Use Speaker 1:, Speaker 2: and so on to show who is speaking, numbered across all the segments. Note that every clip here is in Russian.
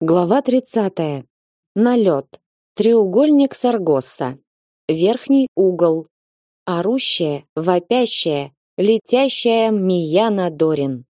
Speaker 1: Глава 30. Налет. Треугольник Саргосса. Верхний угол. Орущая, вопящая, летящая Мияна Дорин.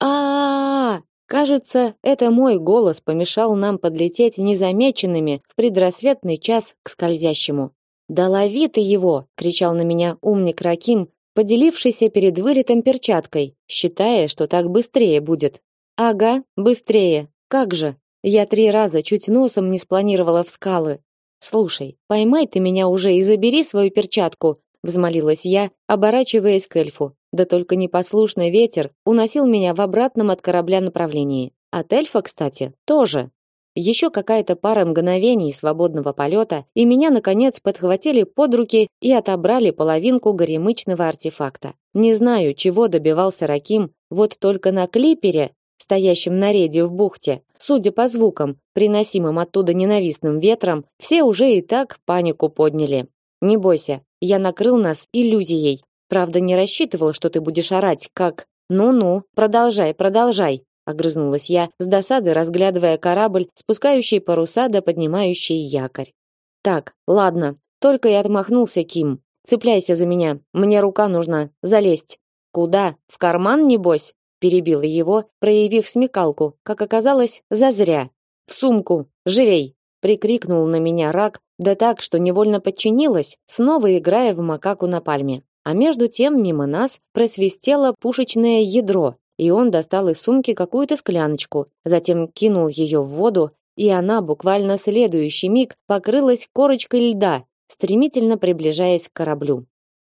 Speaker 1: А, -а, а Кажется, это мой голос помешал нам подлететь незамеченными в предрассветный час к скользящему. "Да лови ты его!" кричал на меня умник Раким, поделившийся перед вылетом перчаткой, считая, что так быстрее будет. Ага, быстрее. Как же? Я три раза чуть носом не спланировала в скалы. Слушай, поймай ты меня уже и забери свою перчатку, взмолилась я, оборачиваясь к эльфу. Да только непослушный ветер уносил меня в обратном от корабля направлении. От эльфа, кстати, тоже. Еще какая-то пара мгновений свободного полета, и меня наконец подхватили под руки и отобрали половинку горемычного артефакта. Не знаю, чего добивался Раким, вот только на клипере стоящим на рейде в бухте, судя по звукам, приносимым оттуда ненавистным ветром, все уже и так панику подняли. Не бойся, я накрыл нас иллюзией. Правда, не рассчитывал, что ты будешь орать, как «Ну-ну, продолжай, продолжай», огрызнулась я, с досады разглядывая корабль, спускающий паруса да поднимающий якорь. Так, ладно, только и отмахнулся Ким. Цепляйся за меня, мне рука нужна, залезть. Куда? В карман небось? Перебила его, проявив смекалку, как оказалось, зазря. В сумку, живей, прикрикнул на меня рак, да так, что невольно подчинилась, снова играя в макаку на пальме. А между тем мимо нас просвистело пушечное ядро, и он достал из сумки какую-то скляночку, затем кинул ее в воду, и она буквально следующий миг покрылась корочкой льда, стремительно приближаясь к кораблю.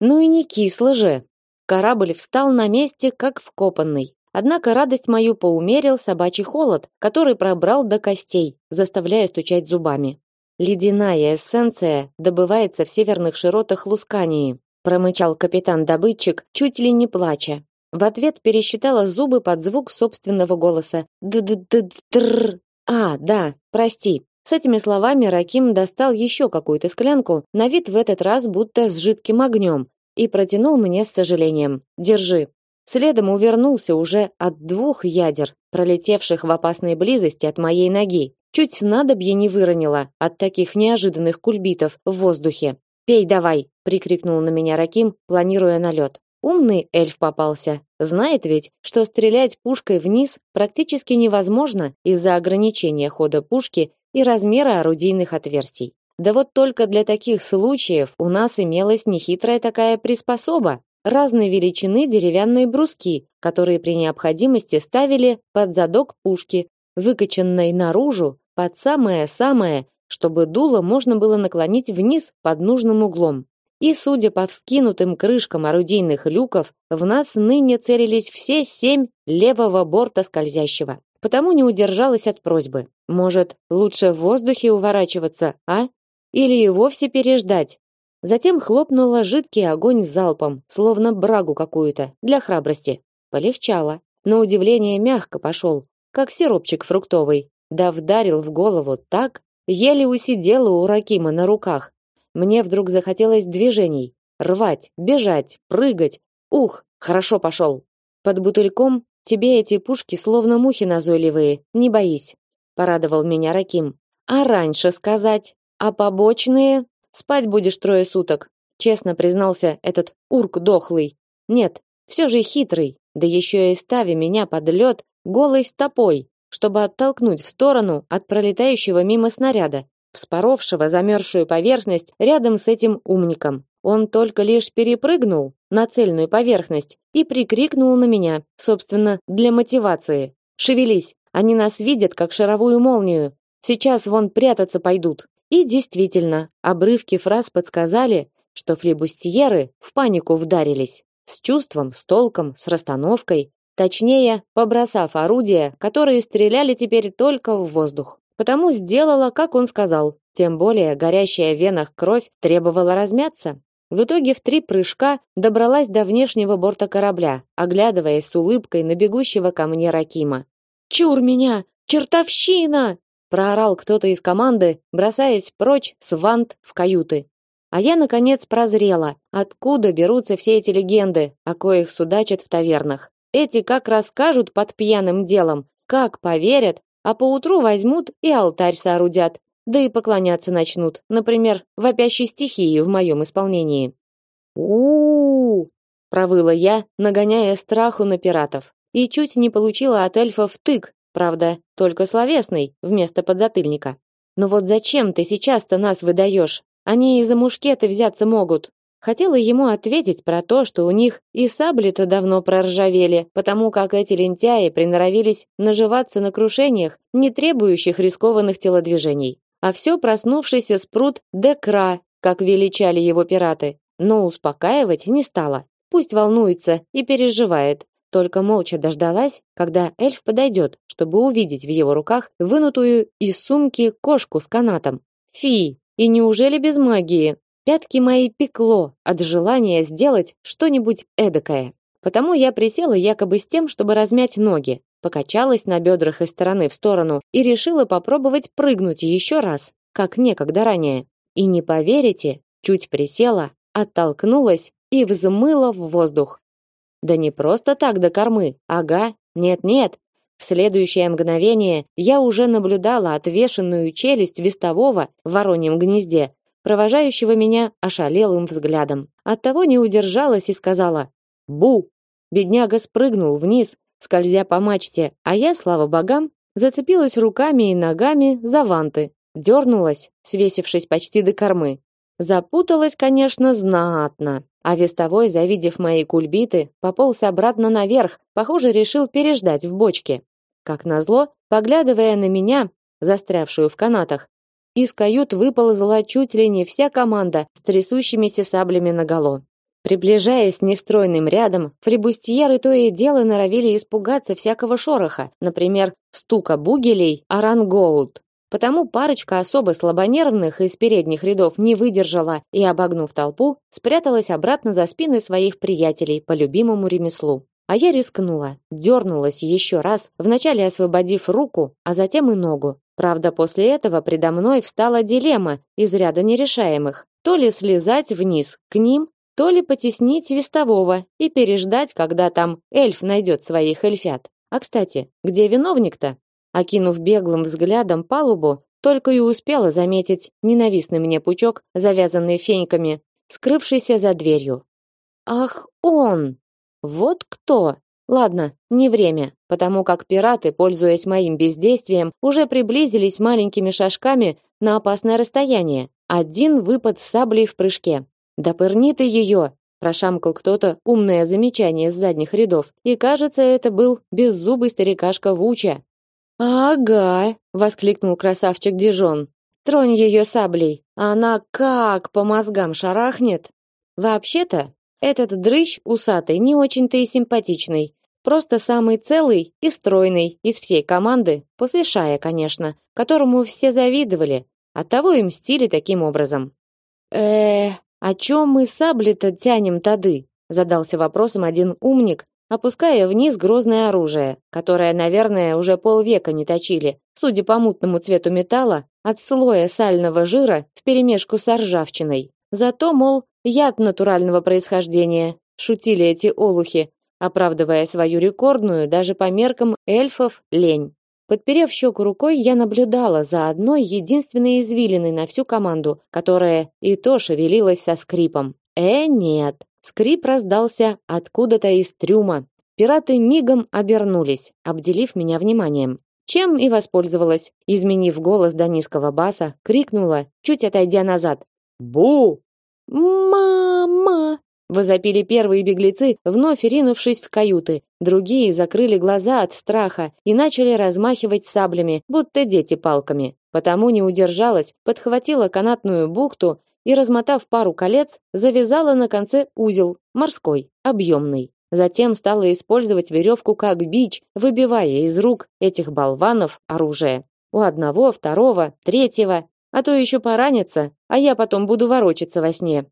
Speaker 1: Ну и не кисло же. Корабль встал на месте, как вкопанный. Однако радость мою поумерил собачий холод, который пробрал до костей, заставляя стучать зубами. Ледяная эссенция добывается в северных широтах Лускании, промычал капитан-добытчик, чуть ли не плача. В ответ пересчитала зубы под звук собственного голоса. Д-д-д-др. А, да, прости. С этими словами Раким достал еще какую-то склянку, на вид в этот раз будто с жидким огнем, и протянул мне с сожалением. Держи. Следом увернулся уже от двух ядер, пролетевших в опасной близости от моей ноги. Чуть снадобье не выронила от таких неожиданных кульбитов в воздухе. «Пей давай!» — прикрикнул на меня Раким, планируя налет. Умный эльф попался. Знает ведь, что стрелять пушкой вниз практически невозможно из-за ограничения хода пушки и размера орудийных отверстий. Да вот только для таких случаев у нас имелась нехитрая такая приспособа, разной величины деревянные бруски, которые при необходимости ставили под задок пушки, выкоченной наружу под самое-самое, чтобы дуло можно было наклонить вниз под нужным углом. И, судя по вскинутым крышкам орудийных люков, в нас ныне целились все семь левого борта скользящего. Потому не удержалась от просьбы. Может, лучше в воздухе уворачиваться, а? Или и вовсе переждать? Затем хлопнула жидкий огонь залпом, словно брагу какую-то, для храбрости. Полегчало. На удивление мягко пошел, как сиропчик фруктовый. Да вдарил в голову так, еле усидела у Ракима на руках. Мне вдруг захотелось движений. Рвать, бежать, прыгать. Ух, хорошо пошел. Под бутыльком тебе эти пушки словно мухи назойливые, не боись. Порадовал меня Раким. А раньше сказать? А побочные? Спать будешь трое суток, честно признался этот урк дохлый. Нет, все же хитрый, да еще и стави меня под лед голой стопой, чтобы оттолкнуть в сторону от пролетающего мимо снаряда, вспоровшего замерзшую поверхность рядом с этим умником. Он только лишь перепрыгнул на цельную поверхность и прикрикнул на меня, собственно, для мотивации. «Шевелись! Они нас видят, как шаровую молнию. Сейчас вон прятаться пойдут». И действительно, обрывки фраз подсказали, что флебустьеры в панику вдарились. С чувством, с толком, с расстановкой. Точнее, побросав орудия, которые стреляли теперь только в воздух. Потому сделала, как он сказал. Тем более горящая в венах кровь требовала размяться. В итоге в три прыжка добралась до внешнего борта корабля, оглядываясь с улыбкой на бегущего ко мне Ракима. «Чур меня! Чертовщина!» Проорал кто-то из команды, бросаясь прочь с вант в каюты. А я наконец прозрела, откуда берутся все эти легенды, о коих судачат в тавернах. Эти как расскажут под пьяным делом, как поверят, а поутру возьмут и алтарь соорудят, да и поклоняться начнут, например, вопящей стихии в моем исполнении. у, -у, провыла я, нагоняя страху на пиратов, и чуть не получила от эльфов тык, правда, только словесный вместо подзатыльника. Но вот зачем ты сейчас-то нас выдаешь? Они из-за мушкеты взяться могут. Хотела ему ответить про то, что у них и сабли-то давно проржавели, потому как эти лентяи приноровились наживаться на крушениях, не требующих рискованных телодвижений. А все проснувшийся спрут Декра, как величали его пираты, но успокаивать не стала. Пусть волнуется и переживает. Только молча дождалась, когда эльф подойдет, чтобы увидеть в его руках вынутую из сумки кошку с канатом. Фи, и неужели без магии? Пятки мои пекло от желания сделать что-нибудь эдакое. Потому я присела якобы с тем, чтобы размять ноги, покачалась на бедрах из стороны в сторону и решила попробовать прыгнуть еще раз, как некогда ранее. И не поверите, чуть присела, оттолкнулась и взмыла в воздух. Да не просто так до кормы, ага, нет-нет. В следующее мгновение я уже наблюдала отвешенную челюсть вестового в вороньем гнезде, провожающего меня ошалелым взглядом. Оттого не удержалась и сказала «Бу!». Бедняга спрыгнул вниз, скользя по мачте, а я, слава богам, зацепилась руками и ногами за ванты, дернулась, свесившись почти до кормы. Запуталась, конечно, знатно. А вестовой, завидев мои кульбиты, пополз обратно наверх, похоже, решил переждать в бочке. Как назло, поглядывая на меня, застрявшую в канатах, из кают выползла чуть ли не вся команда с трясущимися саблями наголо. Приближаясь нестройным рядом, флебустьеры то и дело норовили испугаться всякого шороха, например, стука бугелей орангоут. Потому парочка особо слабонервных из передних рядов не выдержала и, обогнув толпу, спряталась обратно за спины своих приятелей по любимому ремеслу. А я рискнула, дернулась еще раз, вначале освободив руку, а затем и ногу. Правда, после этого предо мной встала дилемма из ряда нерешаемых. То ли слезать вниз к ним, то ли потеснить вестового и переждать, когда там эльф найдет своих эльфят. А, кстати, где виновник-то? Окинув беглым взглядом палубу, только и успела заметить ненавистный мне пучок, завязанный феньками, скрывшийся за дверью. Ах, он! Вот кто! Ладно, не время, потому как пираты, пользуясь моим бездействием, уже приблизились маленькими шажками на опасное расстояние. Один выпад саблей в прыжке. Да пырни ты ее! Прошамкал кто-то умное замечание с задних рядов, и кажется, это был беззубый старикашка Вуча. Ага, воскликнул красавчик Дижон. Тронь ее саблей, она как по мозгам шарахнет. Вообще-то, этот дрыщ усатый не очень-то и симпатичный, Просто самый целый и стройный из всей команды, после Шая, конечно, которому все завидовали, оттого и мстили таким образом. э о чем мы сабли-то тянем тады? Задался вопросом один умник, опуская вниз грозное оружие, которое, наверное, уже полвека не точили, судя по мутному цвету металла, от слоя сального жира вперемешку с ржавчиной. Зато, мол, яд натурального происхождения, шутили эти олухи, оправдывая свою рекордную даже по меркам эльфов лень. Подперев щеку рукой, я наблюдала за одной единственной извилиной на всю команду, которая и то шевелилась со скрипом. Э, нет. Скрип раздался откуда-то из трюма. Пираты мигом обернулись, обделив меня вниманием. Чем и воспользовалась, изменив голос до низкого баса, крикнула, чуть отойдя назад: "Бу!" "Мама!" Возопили первые беглецы, вновь ринувшись в каюты. Другие закрыли глаза от страха и начали размахивать саблями, будто дети палками. Потому не удержалась, подхватила канатную бухту и, размотав пару колец, завязала на конце узел, морской, объемный. Затем стала использовать веревку как бич, выбивая из рук этих болванов оружие. У одного, второго, третьего, а то еще поранится, а я потом буду ворочаться во сне.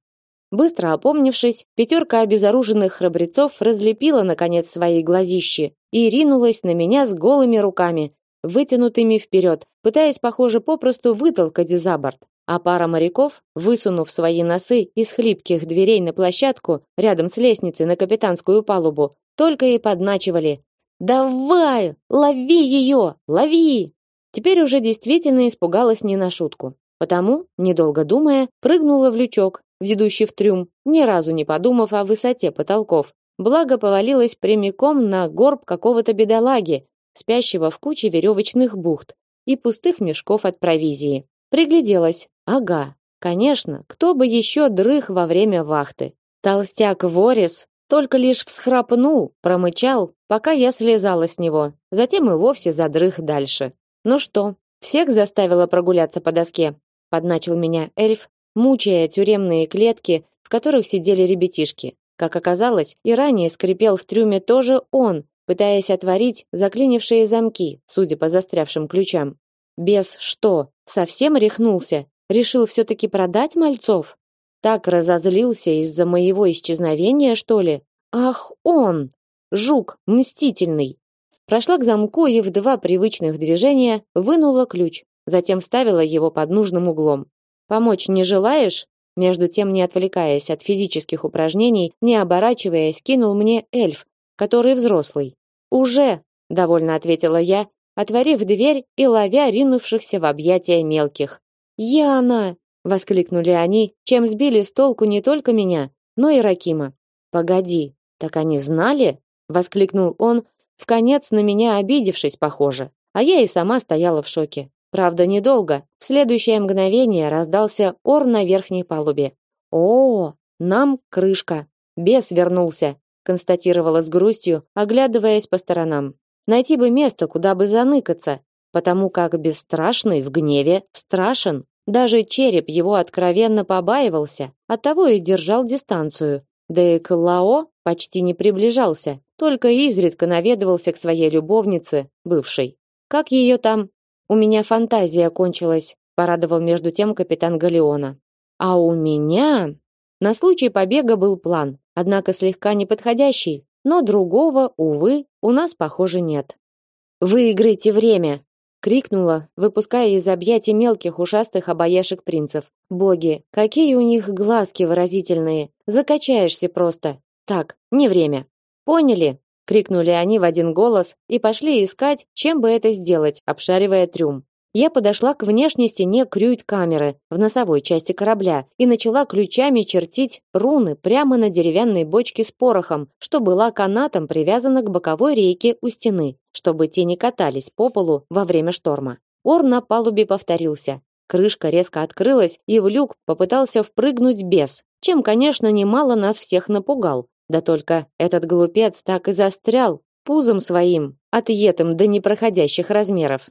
Speaker 1: Быстро опомнившись, пятерка обезоруженных храбрецов разлепила наконец свои глазищи и ринулась на меня с голыми руками, вытянутыми вперед, пытаясь, похоже, попросту вытолкать за борт. А пара моряков, высунув свои носы из хлипких дверей на площадку рядом с лестницей на капитанскую палубу, только и подначивали: "Давай, лови ее, лови!" Теперь уже действительно испугалась не на шутку. Потому, недолго думая, прыгнула в лючок, ведущий в трюм, ни разу не подумав о высоте потолков. Благо повалилась прямиком на горб какого-то бедолаги, спящего в куче веревочных бухт и пустых мешков от провизии. Пригляделась. Ага, конечно, кто бы еще дрых во время вахты. Толстяк Ворис только лишь всхрапнул, промычал, пока я слезала с него. Затем и вовсе задрых дальше. Ну что, всех заставила прогуляться по доске? Подначил меня эльф, мучая тюремные клетки, в которых сидели ребятишки. Как оказалось, и ранее скрипел в трюме тоже он, пытаясь отворить заклинившие замки, судя по застрявшим ключам. Без что? Совсем рехнулся? Решил все-таки продать мальцов? Так разозлился из-за моего исчезновения, что ли? Ах, он! Жук, мстительный! Прошла к замку и в два привычных движения вынула ключ, затем вставила его под нужным углом. Помочь не желаешь? Между тем, не отвлекаясь от физических упражнений, не оборачиваясь, кинул мне эльф, который взрослый. Уже, довольно ответила я, отворив дверь и ловя ринувшихся в объятия мелких. Яна, воскликнули они, чем сбили с толку не только меня, но и Ракима. Погоди, так они знали? воскликнул он, в конец на меня обидевшись, похоже. А я и сама стояла в шоке. Правда, недолго. В следующее мгновение раздался ор на верхней палубе. О, нам крышка. Бес вернулся, констатировала с грустью, оглядываясь по сторонам. Найти бы место, куда бы заныкаться, потому как бесстрашный в гневе страшен. Даже череп его откровенно побаивался, оттого и держал дистанцию. Да и к Лао почти не приближался, только изредка наведывался к своей любовнице, бывшей. Как ее там? У меня фантазия кончилась, порадовал между тем капитан Галеона. А у меня на случай побега был план, однако слегка неподходящий, но другого, увы, у нас, похоже, нет. Выиграйте время, крикнула, выпуская из объятий мелких ушастых обаяшек принцев. Боги, какие у них глазки выразительные. Закачаешься просто. Так, не время. Поняли? крикнули они в один голос и пошли искать, чем бы это сделать, обшаривая трюм. Я подошла к внешней стене крюит-камеры в носовой части корабля и начала ключами чертить руны прямо на деревянной бочке с порохом, что была канатом привязана к боковой рейке у стены, чтобы те не катались по полу во время шторма. Ор на палубе повторился. Крышка резко открылась, и в люк попытался впрыгнуть бес, чем, конечно, немало нас всех напугал. Да только этот глупец так и застрял пузом своим, отъетым до непроходящих размеров.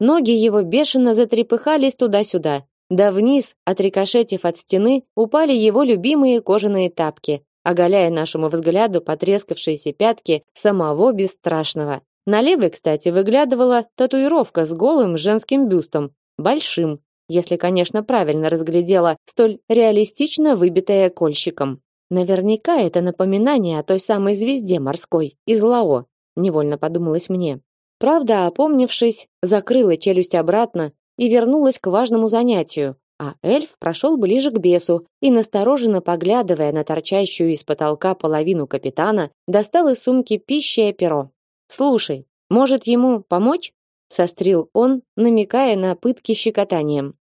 Speaker 1: Ноги его бешено затрепыхались туда-сюда. Да вниз, отрикошетив от стены, упали его любимые кожаные тапки, оголяя нашему взгляду потрескавшиеся пятки самого бесстрашного. На левой, кстати, выглядывала татуировка с голым женским бюстом, большим, если, конечно, правильно разглядела столь реалистично выбитое кольщиком. Наверняка это напоминание о той самой звезде морской из Лао, невольно подумалось мне. Правда, опомнившись, закрыла челюсть обратно и вернулась к важному занятию, а эльф прошел ближе к бесу и, настороженно поглядывая на торчащую из потолка половину капитана, достал из сумки пищи и перо. «Слушай, может ему помочь?» — сострил он, намекая на пытки щекотанием.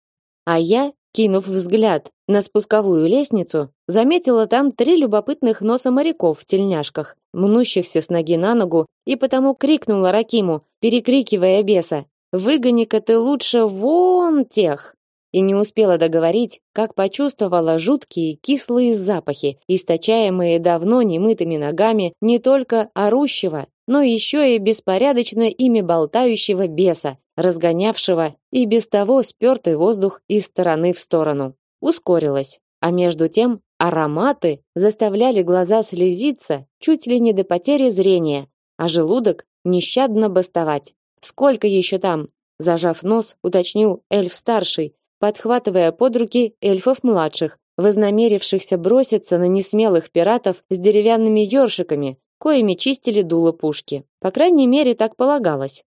Speaker 1: А я, кинув взгляд на спусковую лестницу, заметила там три любопытных носа моряков в тельняшках, мнущихся с ноги на ногу, и потому крикнула Ракиму, перекрикивая беса: "Выгони-ка ты лучше вон тех!" И не успела договорить, как почувствовала жуткие кислые запахи, источаемые давно немытыми ногами не только орущего, но еще и беспорядочно ими болтающего беса, разгонявшего и без того спертый воздух из стороны в сторону. Ускорилась, а между тем ароматы заставляли глаза слезиться чуть ли не до потери зрения, а желудок нещадно бастовать. Сколько еще там? Зажав нос, уточнил эльф-старший, подхватывая под руки эльфов-младших, вознамерившихся броситься на несмелых пиратов с деревянными ёршиками, коими чистили дуло пушки. По крайней мере, так полагалось.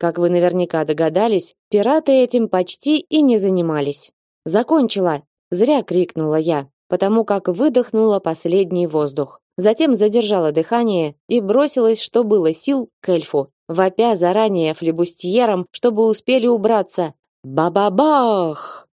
Speaker 1: Как вы наверняка догадались, пираты этим почти и не занимались. Закончила, зря крикнула я, потому как выдохнула последний воздух. Затем задержала дыхание и бросилась, что было сил, к эльфу. вопя заранее флебустьером, чтобы успели убраться. Ба-ба-бах!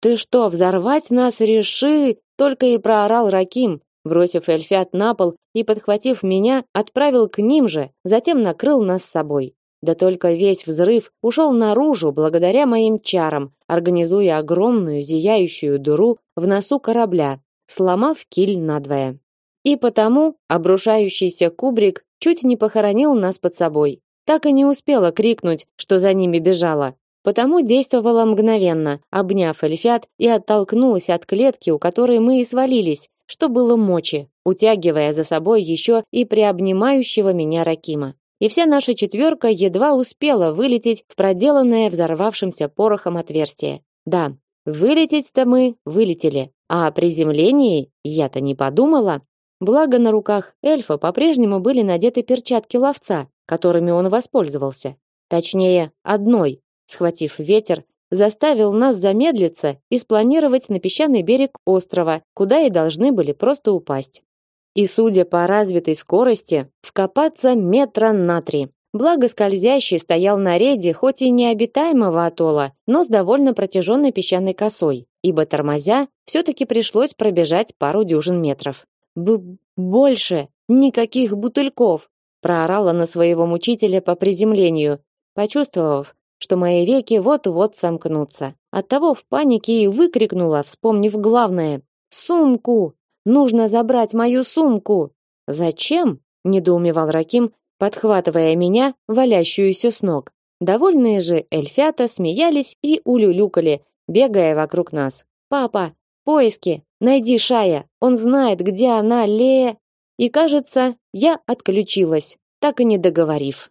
Speaker 1: Ты что, взорвать нас реши? Только и проорал Раким, бросив эльфят на пол и подхватив меня, отправил к ним же, затем накрыл нас с собой. Да только весь взрыв ушел наружу благодаря моим чарам, организуя огромную зияющую дыру в носу корабля, сломав киль надвое. И потому обрушающийся кубрик чуть не похоронил нас под собой. Так и не успела крикнуть, что за ними бежала. Потому действовала мгновенно, обняв эльфят и оттолкнулась от клетки, у которой мы и свалились, что было мочи, утягивая за собой еще и приобнимающего меня Ракима. И вся наша четверка едва успела вылететь в проделанное взорвавшимся порохом отверстие. Да, вылететь-то мы вылетели, а о приземлении я-то не подумала. Благо на руках эльфа по-прежнему были надеты перчатки ловца, которыми он воспользовался. Точнее, одной, схватив ветер, заставил нас замедлиться и спланировать на песчаный берег острова, куда и должны были просто упасть. И, судя по развитой скорости, вкопаться метра на три. Благо скользящий стоял на рейде хоть и необитаемого атолла, но с довольно протяженной песчаной косой, ибо тормозя, все-таки пришлось пробежать пару дюжин метров. Б больше никаких бутыльков, проорала на своего мучителя по приземлению, почувствовав, что мои веки вот-вот сомкнутся. Оттого в панике и выкрикнула, вспомнив главное: "Сумку! Нужно забрать мою сумку!" "Зачем?" недоумевал Раким, подхватывая меня, валящуюся с ног. Довольные же эльфята смеялись и улюлюкали, бегая вокруг нас. "Папа, поиски! Найди Шая! Он знает, где она, Ле..." И, кажется, я отключилась, так и не договорив.